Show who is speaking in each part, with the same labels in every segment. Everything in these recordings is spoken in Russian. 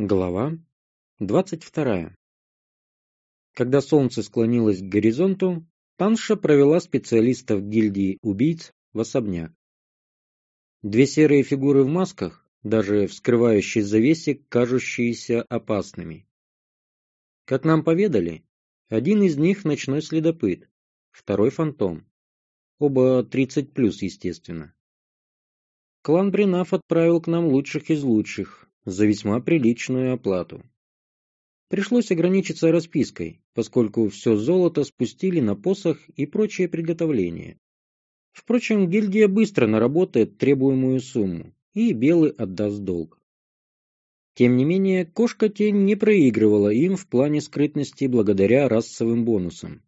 Speaker 1: Глава двадцать вторая Когда солнце склонилось к горизонту, Танша провела специалистов гильдии убийц в особняк. Две серые фигуры в масках, даже вскрывающие завесик, кажущиеся опасными. Как нам поведали, один из них ночной следопыт, второй фантом. Оба тридцать плюс, естественно. Клан Бринав отправил к нам лучших из лучших, за весьма приличную оплату. Пришлось ограничиться распиской, поскольку все золото спустили на посох и прочие приготовления. Впрочем, гильдия быстро наработает требуемую сумму, и Белый отдаст долг. Тем не менее, Кошка-тень не проигрывала им в плане скрытности благодаря расовым бонусам.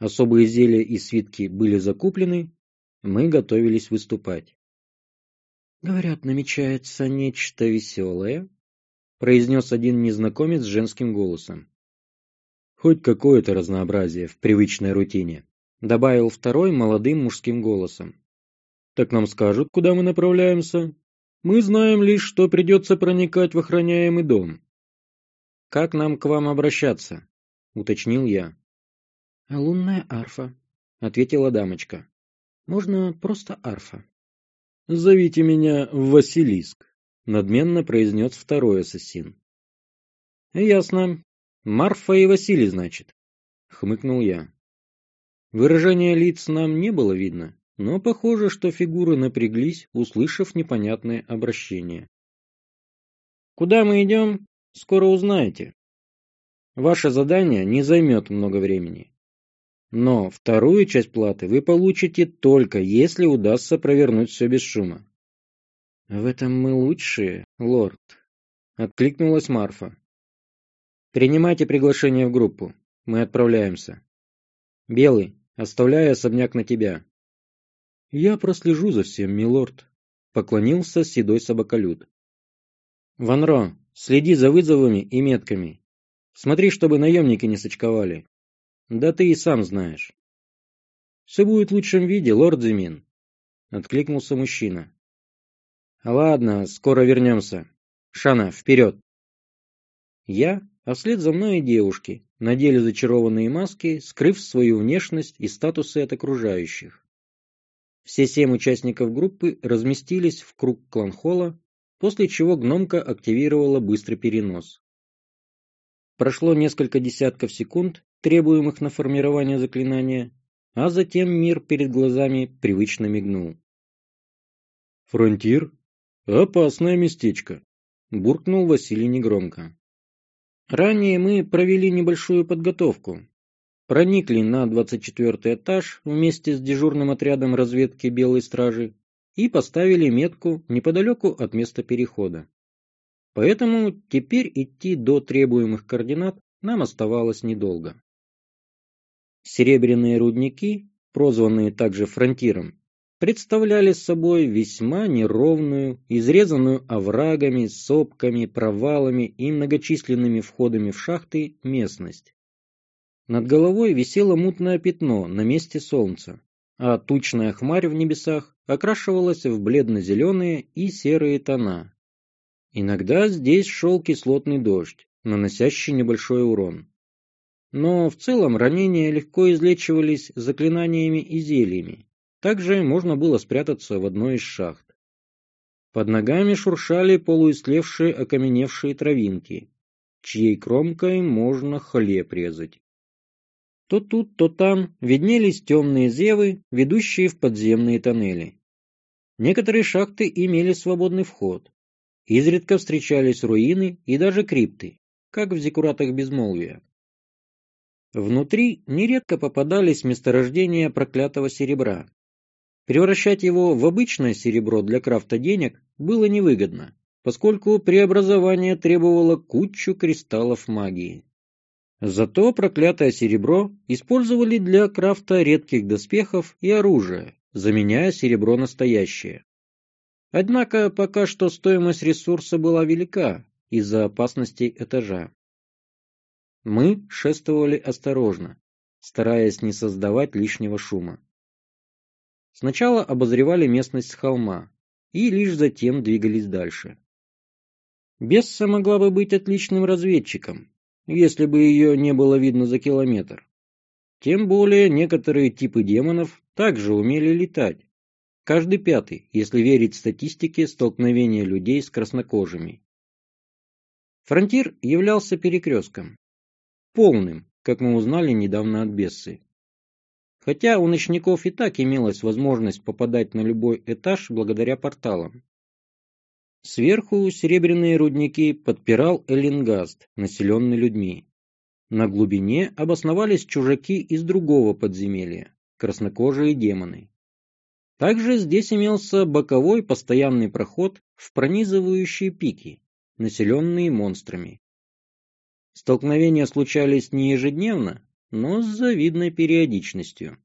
Speaker 1: Особые зелья и свитки были закуплены, мы готовились выступать. «Говорят, намечается нечто веселое», — произнес один незнакомец женским голосом. «Хоть какое-то разнообразие в привычной рутине», — добавил второй молодым мужским голосом. «Так нам скажут, куда мы направляемся. Мы знаем лишь, что придется проникать в охраняемый дом». «Как нам к вам обращаться?» — уточнил я.
Speaker 2: «Лунная арфа», — ответила дамочка. «Можно просто арфа».
Speaker 1: «Зовите меня Василиск», — надменно произнес второй ассасин. «Ясно. Марфа и Василий, значит», — хмыкнул я. Выражение лиц нам не было видно, но похоже, что фигуры напряглись, услышав непонятное обращение. «Куда мы идем, скоро узнаете. Ваше задание не займет много времени. Но вторую часть платы вы получите только, если удастся провернуть все без шума.
Speaker 2: «В этом мы лучшие, лорд», —
Speaker 1: откликнулась Марфа. «Принимайте приглашение в группу. Мы отправляемся. Белый, оставляй особняк на тебя». «Я прослежу за всем, милорд», — поклонился седой собаколюд. «Ванро, следи за вызовами и метками. Смотри, чтобы наемники не сочковали. Да ты и сам знаешь. Все будет в лучшем виде, лорд Зимин, откликнулся мужчина. Ладно, скоро вернемся. Шана, вперед! Я, а вслед за мной и девушки, надели зачарованные маски, скрыв свою внешность и статусы от окружающих. Все семь участников группы разместились в круг кланхола, после чего гномка активировала быстрый перенос. Прошло несколько десятков секунд, требуемых на формирование заклинания, а затем мир перед глазами привычно мигнул. «Фронтир? Опасное местечко», — буркнул Василий негромко. Ранее мы провели небольшую подготовку. Проникли на 24 этаж вместе с дежурным отрядом разведки Белой Стражи и поставили метку неподалеку от места перехода. Поэтому теперь идти до требуемых координат нам оставалось недолго. Серебряные рудники, прозванные также фронтиром, представляли собой весьма неровную, изрезанную оврагами, сопками, провалами и многочисленными входами в шахты местность. Над головой висело мутное пятно на месте солнца, а тучная хмарь в небесах окрашивалась в бледно-зеленые и серые тона. Иногда здесь шел кислотный дождь, наносящий небольшой урон. Но в целом ранения легко излечивались заклинаниями и зельями. Также можно было спрятаться в одной из шахт. Под ногами шуршали полуистлевшие окаменевшие травинки, чьей кромкой можно хлеб резать. То тут, то там виднелись темные зевы, ведущие в подземные тоннели. Некоторые шахты имели свободный вход. Изредка встречались руины и даже крипты, как в зекуратах безмолвия. Внутри нередко попадались месторождения проклятого серебра. Превращать его в обычное серебро для крафта денег было невыгодно, поскольку преобразование требовало кучу кристаллов магии. Зато проклятое серебро использовали для крафта редких доспехов и оружия, заменяя серебро настоящее. Однако пока что стоимость ресурса была велика из-за опасностей этажа. Мы шествовали осторожно, стараясь не создавать лишнего шума. Сначала обозревали местность с холма и лишь затем двигались дальше. Бесса могла бы быть отличным разведчиком, если бы ее не было видно за километр. Тем более некоторые типы демонов также умели летать. Каждый пятый, если верить статистике столкновения людей с краснокожими. Фронтир являлся перекрестком. Полным, как мы узнали недавно от Бессы. Хотя у ночников и так имелась возможность попадать на любой этаж благодаря порталам. Сверху серебряные рудники подпирал Эллингаст, населенный людьми. На глубине обосновались чужаки из другого подземелья, краснокожие демоны. Также здесь имелся боковой постоянный проход в пронизывающие пики, населенные монстрами. Столкновения случались не ежедневно, но с завидной периодичностью.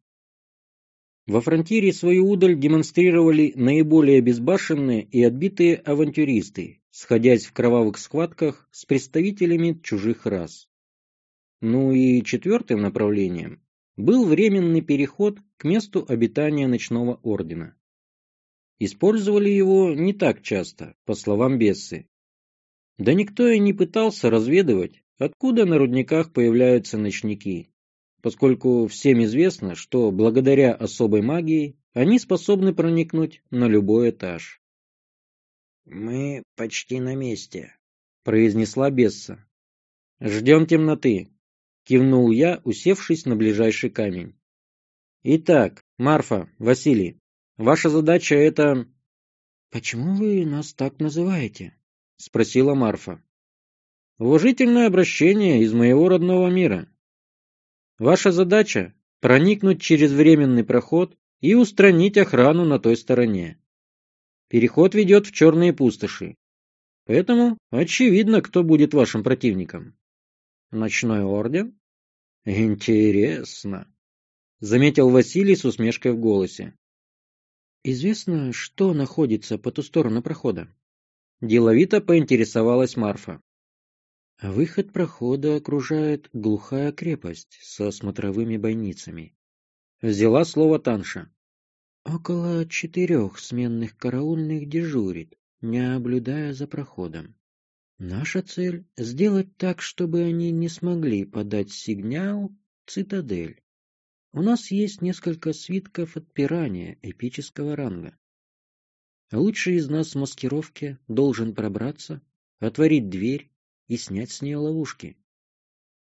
Speaker 1: Во фронтире свою удаль демонстрировали наиболее безбашенные и отбитые авантюристы, сходясь в кровавых схватках с представителями чужих рас. Ну и четвертым направлением был временный переход к месту обитания ночного ордена. Использовали его не так часто, по словам Бессы. Да никто и не пытался разведывать, откуда на рудниках появляются ночники, поскольку всем известно, что благодаря особой магии они способны проникнуть на любой этаж.
Speaker 2: «Мы почти на месте», —
Speaker 1: произнесла Бесса. «Ждем темноты», — кивнул я, усевшись на ближайший камень. «Итак, Марфа, Василий, ваша задача — это...»
Speaker 2: «Почему вы нас так называете?»
Speaker 1: — спросила Марфа. «Уважительное обращение из моего родного мира», Ваша задача – проникнуть через временный проход и устранить охрану на той стороне. Переход ведет в черные пустоши. Поэтому очевидно, кто будет вашим противником. Ночной орден? Интересно. Заметил Василий с усмешкой в голосе.
Speaker 2: Известно, что находится по ту сторону прохода?
Speaker 1: Деловито поинтересовалась Марфа.
Speaker 2: Выход прохода окружает глухая крепость со смотровыми бойницами.
Speaker 1: Взяла слово Танша.
Speaker 2: Около четырех сменных караульных дежурит, не наблюдая за проходом. Наша цель — сделать так, чтобы они не смогли подать сигнал «Цитадель». У нас есть несколько свитков отпирания эпического ранга. Лучший из нас в маскировке должен пробраться, отворить дверь и снять с нее ловушки.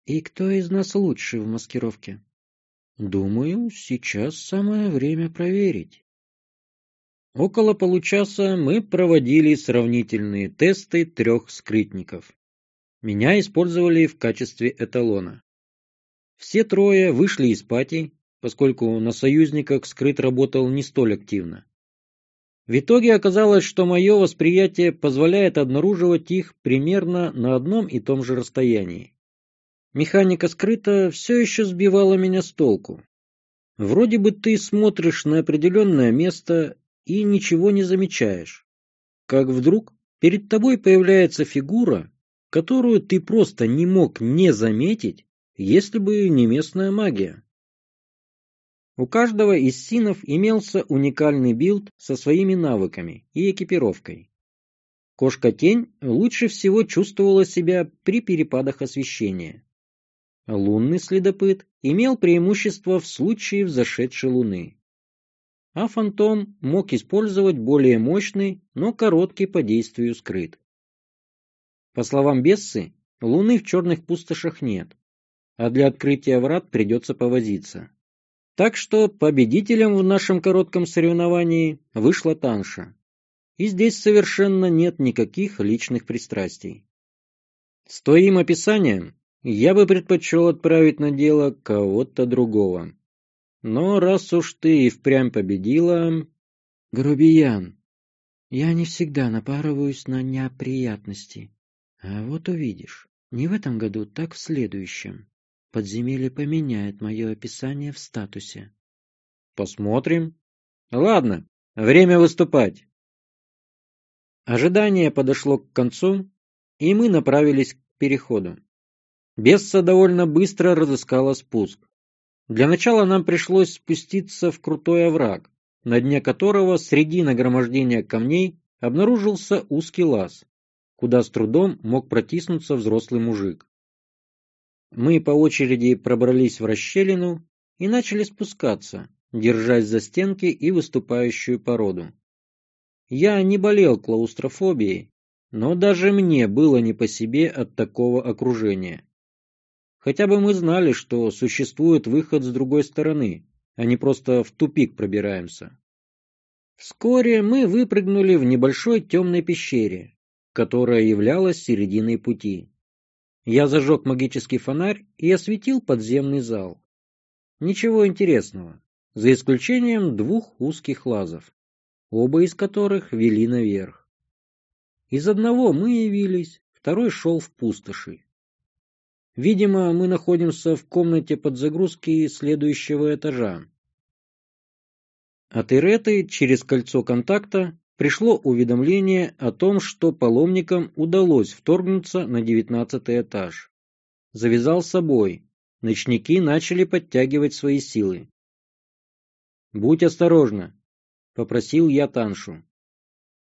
Speaker 2: И кто из нас лучше в маскировке? Думаю, сейчас самое время проверить.
Speaker 1: Около получаса мы проводили сравнительные тесты трех скрытников. Меня использовали в качестве эталона. Все трое вышли из пати, поскольку на союзниках скрыт работал не столь активно. В итоге оказалось, что мое восприятие позволяет обнаруживать их примерно на одном и том же расстоянии. Механика скрыта все еще сбивала меня с толку. Вроде бы ты смотришь на определенное место и ничего не замечаешь. Как вдруг перед тобой появляется фигура, которую ты просто не мог не заметить, если бы не местная магия. У каждого из скинов имелся уникальный билд со своими навыками и экипировкой. Кошка-тень лучше всего чувствовала себя при перепадах освещения. Лунный следопыт имел преимущество в случае взошедшей луны. А фантом мог использовать более мощный, но короткий по действию скрыт. По словам Бессы, луны в черных пустошах нет, а для открытия врат придется повозиться. Так что победителем в нашем коротком соревновании вышла Танша. И здесь совершенно нет никаких личных пристрастий. С твоим описанием я бы предпочел отправить на дело кого-то другого. Но раз уж ты и впрямь победила...
Speaker 2: Грубиян, я не всегда напарываюсь на неприятности. А вот увидишь, не в этом году, так в следующем. Подземелье поменяет мое описание в статусе.
Speaker 1: Посмотрим. Ладно, время выступать. Ожидание подошло к концу, и мы направились к переходу. Бесса довольно быстро разыскала спуск. Для начала нам пришлось спуститься в крутой овраг, на дне которого среди нагромождения камней обнаружился узкий лаз. куда с трудом мог протиснуться взрослый мужик. Мы по очереди пробрались в расщелину и начали спускаться, держась за стенки и выступающую породу. Я не болел клаустрофобией, но даже мне было не по себе от такого окружения. Хотя бы мы знали, что существует выход с другой стороны, а не просто в тупик пробираемся. Вскоре мы выпрыгнули в небольшой темной пещере, которая являлась серединой пути. Я зажег магический фонарь и осветил подземный зал. Ничего интересного, за исключением двух узких лазов, оба из которых вели наверх. Из одного мы явились, второй шел в пустоши. Видимо, мы находимся в комнате под загрузки следующего этажа. От Иреты через кольцо контакта пришло уведомление о том, что паломникам удалось вторгнуться на девятнадцатый этаж. Завязал с собой. Ночники начали подтягивать свои силы. «Будь осторожна», — попросил я Таншу.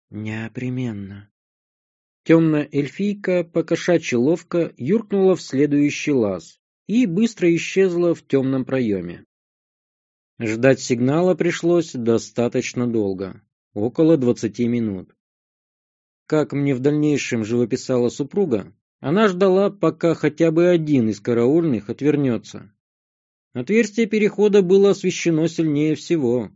Speaker 2: «Непременно».
Speaker 1: Темная эльфийка покошачьи ловко юркнула в следующий лаз и быстро исчезла в темном проеме. Ждать сигнала пришлось достаточно долго, около двадцати минут. Как мне в дальнейшем живописала супруга, она ждала, пока хотя бы один из караульных отвернется. Отверстие перехода было освещено сильнее всего.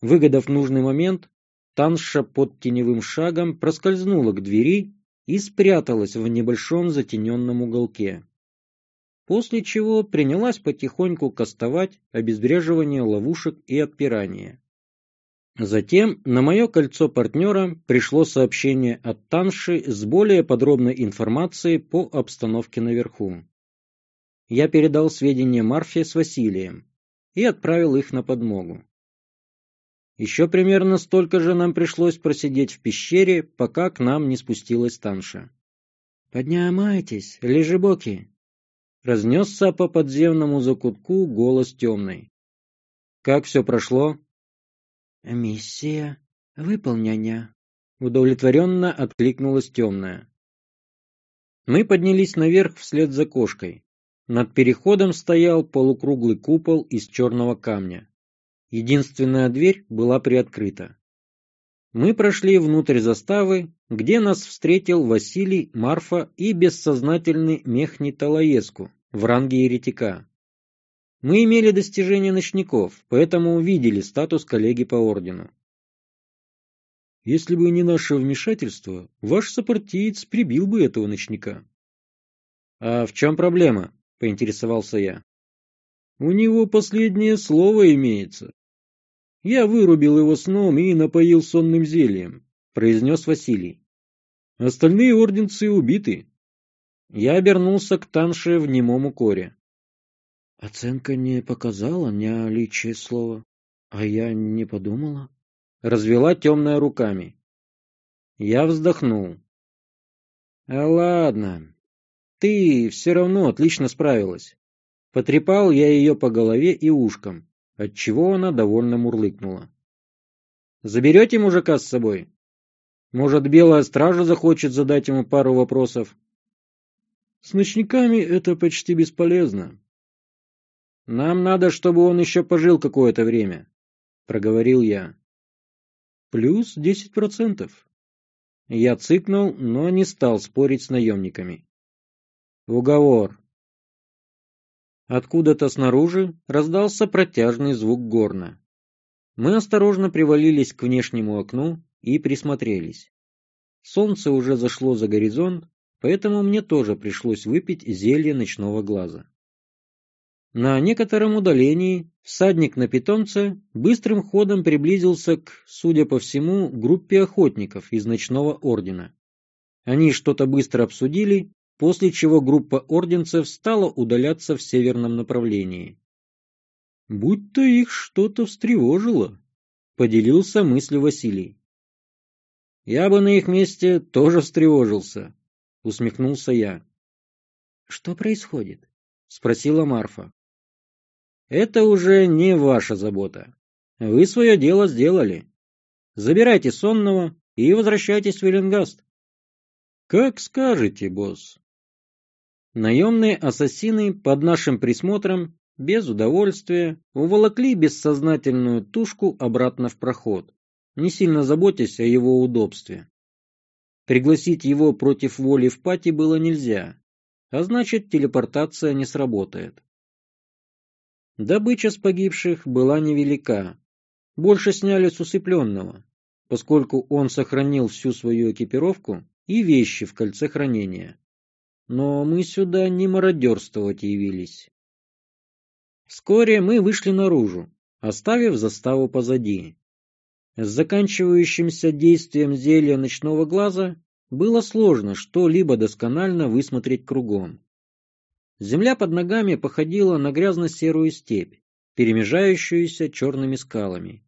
Speaker 1: Выгодав нужный момент, Танша под теневым шагом проскользнула к двери и спряталась в небольшом затененном уголке после чего принялась потихоньку кастовать обезвреживание ловушек и отпирание. Затем на мое кольцо партнера пришло сообщение от Танши с более подробной информацией по обстановке наверху. Я передал сведения Марфе с Василием и отправил их на подмогу. Еще примерно столько же нам пришлось просидеть в пещере, пока к нам не спустилась Танша.
Speaker 2: «Поднимайтесь, лежебоки!»
Speaker 1: Разнесся по подземному закутку голос темный. Как все прошло?
Speaker 2: Миссия выполнения.
Speaker 1: Удовлетворенно откликнулась темная. Мы поднялись наверх вслед за кошкой. Над переходом стоял полукруглый купол из черного камня. Единственная дверь была приоткрыта. Мы прошли внутрь заставы, где нас встретил Василий, Марфа и бессознательный Мехни Талаеску в ранге еретика. Мы имели достижения ночников, поэтому увидели статус коллеги по ордену. Если бы не наше вмешательство, ваш сопартиец прибил бы этого ночника. А в чем проблема? Поинтересовался я. У него последнее слово имеется. Я вырубил его сном и напоил сонным зельем, произнес Василий. Остальные орденцы убиты. Я обернулся к Танше в немом укоре.
Speaker 2: Оценка не показала наличие слова, а я не подумала.
Speaker 1: Развела темная руками. Я вздохнул. А ладно, ты все равно отлично справилась. Потрепал я ее по голове и ушкам, отчего она довольно мурлыкнула. «Заберете мужика с собой? Может, белая стража захочет задать ему пару вопросов?» «С ночниками это почти бесполезно. Нам надо, чтобы он еще пожил какое-то время», — проговорил я. «Плюс десять процентов». Я цыкнул, но не стал спорить с наемниками. «Уговор», Откуда-то снаружи раздался протяжный звук горна. Мы осторожно привалились к внешнему окну и присмотрелись. Солнце уже зашло за горизонт, поэтому мне тоже пришлось выпить зелье ночного глаза. На некотором удалении всадник на питомце быстрым ходом приблизился к, судя по всему, группе охотников из ночного ордена. Они что-то быстро обсудили после чего группа орденцев стала удаляться в северном направлении. «Будь-то их что-то встревожило», — поделился мыслью Василий. «Я бы на их месте тоже встревожился», — усмехнулся я.
Speaker 2: «Что происходит?»
Speaker 1: — спросила Марфа. «Это уже не ваша забота. Вы свое дело сделали. Забирайте сонного и возвращайтесь в Веленгаст. Как скажете, босс. Наемные ассасины под нашим присмотром без удовольствия уволокли бессознательную тушку обратно в проход, не сильно заботясь о его удобстве. Пригласить его против воли в пати было нельзя, а значит телепортация не сработает. Добыча с погибших была невелика. Больше сняли с усыпленного, поскольку он сохранил всю свою экипировку и вещи в кольце хранения. Но мы сюда не мародерствовать явились. Вскоре мы вышли наружу, оставив заставу позади. С заканчивающимся действием зелья ночного глаза было сложно что-либо досконально высмотреть кругом. Земля под ногами походила на грязно-серую степь, перемежающуюся черными скалами.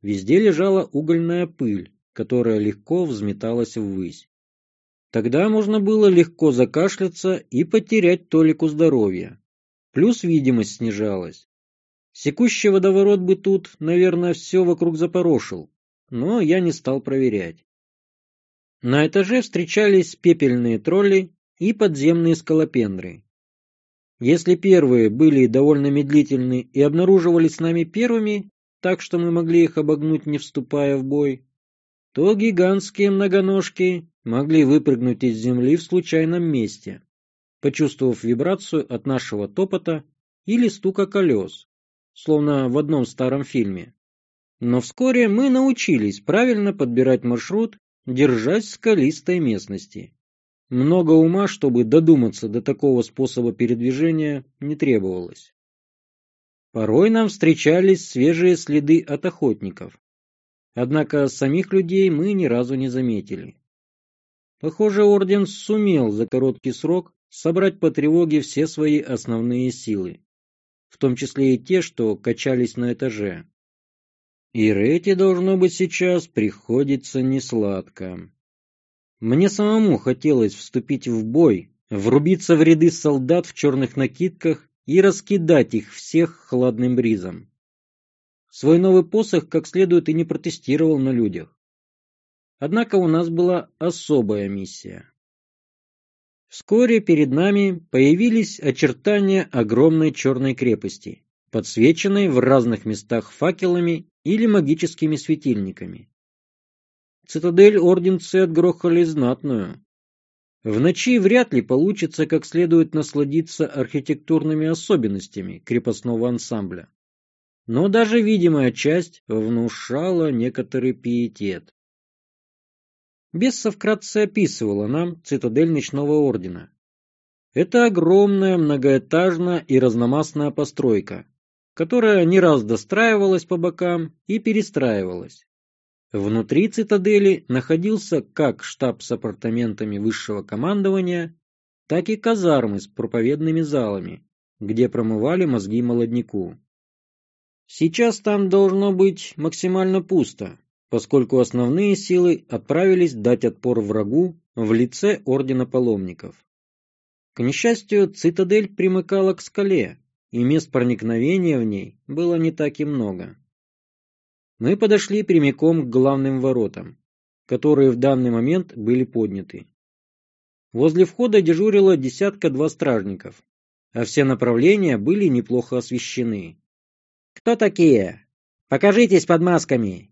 Speaker 1: Везде лежала угольная пыль, которая легко взметалась ввысь. Тогда можно было легко закашляться и потерять толику здоровья. Плюс видимость снижалась. Секущий водоворот бы тут, наверное, все вокруг запорошил, но я не стал проверять. На этаже встречались пепельные тролли и подземные скалопендры, если первые были довольно медлительны и обнаруживались с нами первыми, так что мы могли их обогнуть, не вступая в бой, то гигантские многоножки могли выпрыгнуть из земли в случайном месте, почувствовав вибрацию от нашего топота или стука колес, словно в одном старом фильме. Но вскоре мы научились правильно подбирать маршрут, держась скалистой местности. Много ума, чтобы додуматься до такого способа передвижения, не требовалось. Порой нам встречались свежие следы от охотников. Однако самих людей мы ни разу не заметили. Похоже, Орден сумел за короткий срок собрать по тревоге все свои основные силы, в том числе и те, что качались на этаже. И Рэти, должно быть, сейчас приходится несладко. Мне самому хотелось вступить в бой, врубиться в ряды солдат в черных накидках и раскидать их всех хладным бризом. Свой новый посох как следует и не протестировал на людях. Однако у нас была особая миссия. Вскоре перед нами появились очертания огромной черной крепости, подсвеченной в разных местах факелами или магическими светильниками. Цитадель орденцы отгрохали знатную. В ночи вряд ли получится как следует насладиться архитектурными особенностями крепостного ансамбля. Но даже видимая часть внушала некоторый пиетет. Бесса вкратце описывала нам цитадель ночного ордена. Это огромная многоэтажная и разномастная постройка, которая не раз достраивалась по бокам и перестраивалась. Внутри цитадели находился как штаб с апартаментами высшего командования, так и казармы с проповедными залами, где промывали мозги молодняку. Сейчас там должно быть максимально пусто, поскольку основные силы отправились дать отпор врагу в лице Ордена Паломников. К несчастью, цитадель примыкала к скале, и мест проникновения в ней было не так и много мы подошли прямиком к главным воротам, которые в данный момент были подняты. Возле входа дежурило десятка-два стражников, а все направления были неплохо освещены. «Кто такие? Покажитесь под масками!»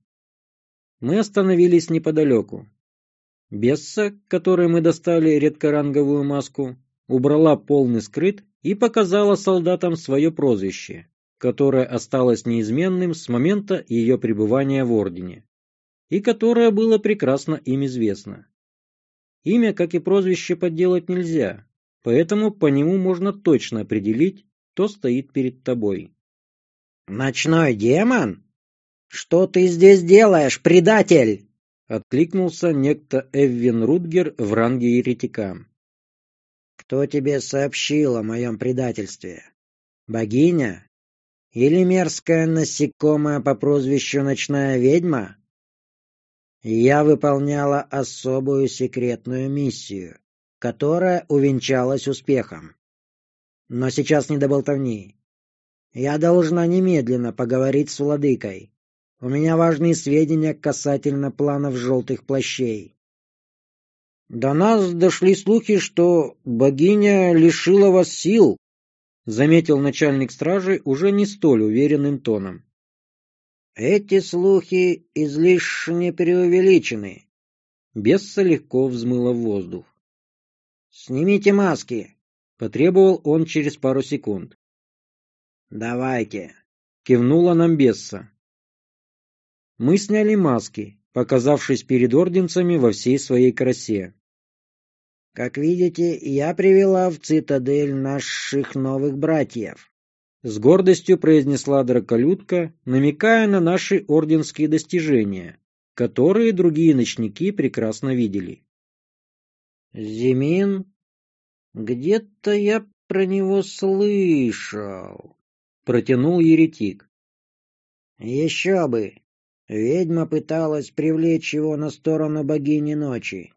Speaker 1: Мы остановились неподалеку. Бесса, которой мы достали редкоранговую маску, убрала полный скрыт и показала солдатам свое прозвище которое осталось неизменным с момента ее пребывания в Ордене, и которое было прекрасно им известно. Имя, как и прозвище, подделать нельзя, поэтому по нему можно точно определить, кто стоит перед тобой.
Speaker 3: «Ночной демон? Что ты здесь делаешь, предатель?»
Speaker 1: Откликнулся некто Эввин Рутгер в ранге еретика.
Speaker 3: «Кто тебе сообщил о моем предательстве? Богиня? Или мерзкая насекомая по прозвищу Ночная Ведьма? Я выполняла особую секретную миссию, которая увенчалась успехом. Но сейчас не до болтовни. Я должна немедленно поговорить с владыкой. У меня важные сведения касательно планов желтых плащей. До нас дошли слухи, что богиня лишила вас сил, заметил начальник стражи уже не столь уверенным тоном. Эти слухи излишне преувеличены. Бесса легко взмыла в воздух. Снимите маски, потребовал он через пару секунд. Давайте, кивнула нам Бесса. Мы сняли маски, показавшись перед орденцами во всей своей красе. Как видите, я привела в цитадель наших новых братьев. С гордостью произнесла драколюдка, намекая на наши орденские достижения, которые другие ночники прекрасно видели. Зимин? Где-то я про него слышал, протянул еретик. Еще бы. Ведьма пыталась привлечь его на сторону богини ночи.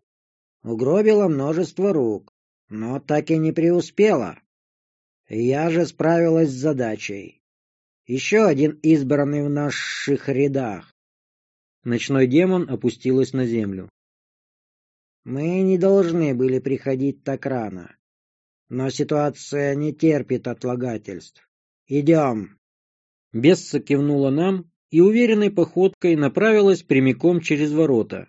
Speaker 3: Угробила множество рук, но так и не преуспела. Я же справилась с задачей. Еще один избранный в наших рядах. Ночной демон опустилась на землю. Мы не должны были приходить так рано. Но ситуация не терпит отлагательств. Идем. Бесса кивнула нам и уверенной походкой направилась прямиком через ворота,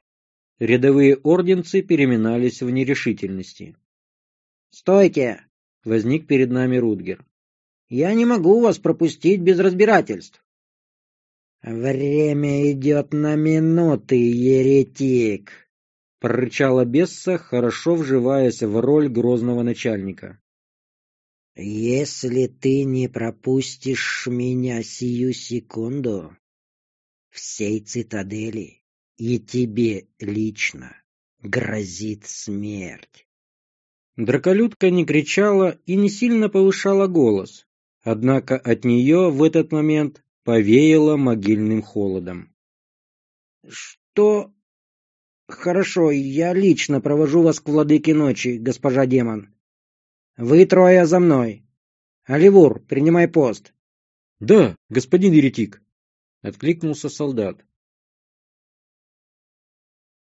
Speaker 3: Рядовые орденцы переминались в нерешительности. «Стойте!» — возник перед нами Рудгер. «Я не могу вас пропустить без разбирательств». «Время идет на минуты, еретик!» — прорычала Бесса, хорошо вживаясь в роль грозного начальника. «Если ты не пропустишь меня сию секунду, всей цитадели и тебе лично грозит смерть. Драколюдка не кричала и не сильно повышала голос, однако от нее в этот момент повеяло могильным холодом. «Что...» «Хорошо, я лично провожу вас к владыке ночи, госпожа демон. Вы трое за мной. Оливур, принимай пост».
Speaker 1: «Да, господин еретик», — откликнулся солдат.